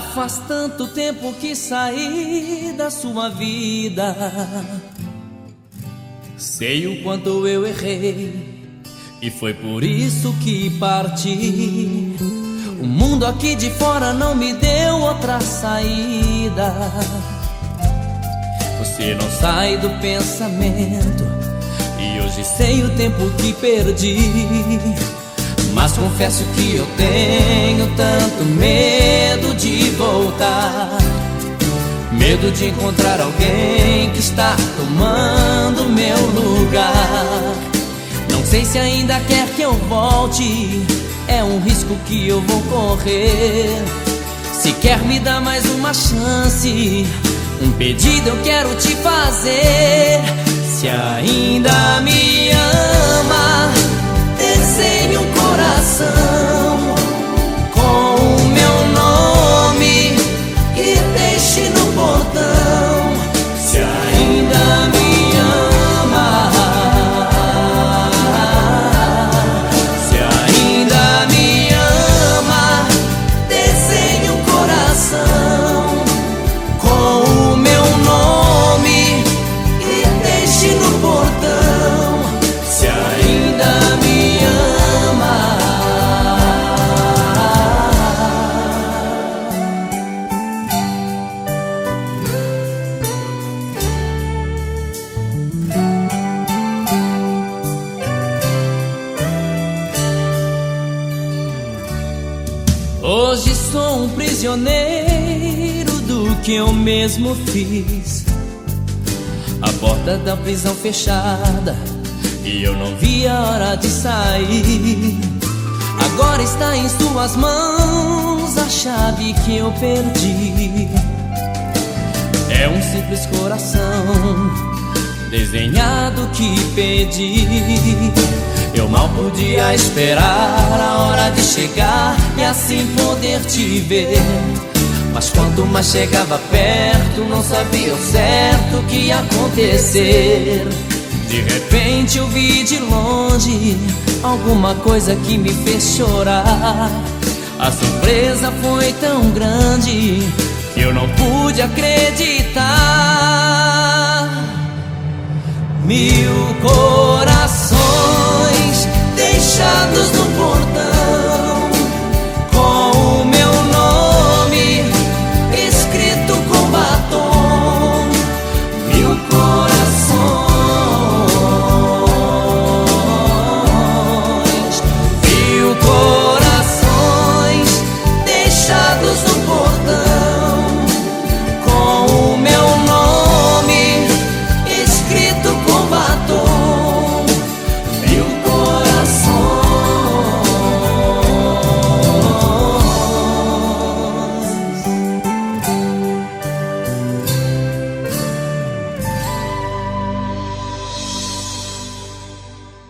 faz tanto tempo que saí da sua vida. Sei o quanto eu errei, e foi por isso que parti. O mundo aqui de fora não me deu outra saída. Você não sai do pensamento, e hoje sei o tempo que perdi. Mas confesso que eu tenho tanto medo de voltar. Medo de encontrar alguém que está tomando meu lugar. Não sei se ainda quer que eu volte, é um risco que eu vou correr. Se quer me dar mais uma chance, um pedido eu quero te fazer. Se ainda me ama, Hoje sou um prisioneiro do que eu mesmo fiz. A porta da prisão fechada e eu não vi a hora de sair. Agora está em suas mãos a chave que eu perdi. É um simples coração desenhado que pedi. Eu mal podia esperar a hora de chegar e assim poder te ver. Mas quanto mais chegava perto, não sabia o certo o que ia acontecer. De repente eu vi de longe alguma coisa que me fez chorar. A surpresa foi tão grande que eu não pude acreditar. Mil corações